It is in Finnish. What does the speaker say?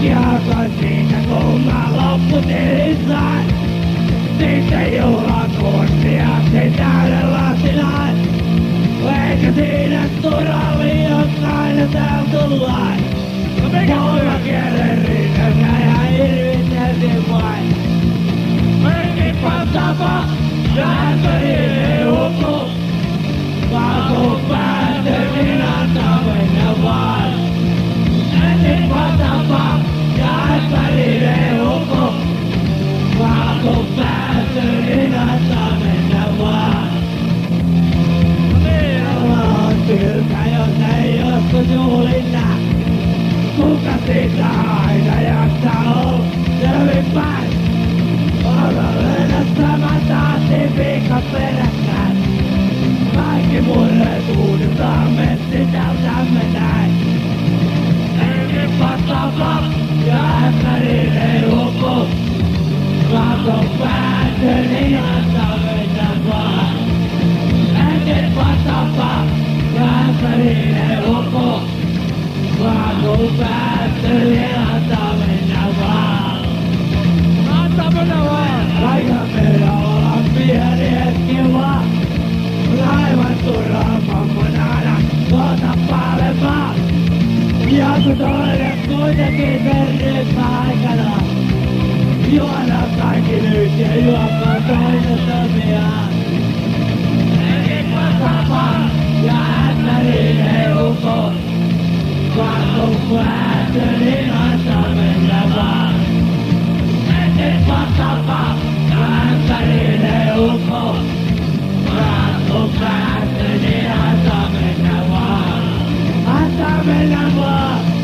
kaikkiaan sain siitä, kun mä lopputelin juhlakurssia, se täyden lasinaan. Eikä siinä turalli, jos aina tääl tullaan. Kolma kielen riitänsä ja hirviteltiin vain. Merkin pantapa, lääkäri ei huku. Vaan kun pääsee, minä antaa mennä vaan. Merkin pantapa, Kuka siitä aina jaksaa olla selvinpäin? Olla löydässä mä taasin viikon peräkkäin. Kaikki murreet uudestaan metsi tältämme näin. Henki patapa ja ämpäri ei huku. Kato päätö, niin antaa mennä vaan. Henki patapa ja ämpäri ei huku. Vaku Toinen kuitenkin terveempää aikana. Juoda kaikki nyt ja juopa toinen tomiaan. Eikä tapa ja ämpäriin ei uko. Vaku päätö, niin Dame la voix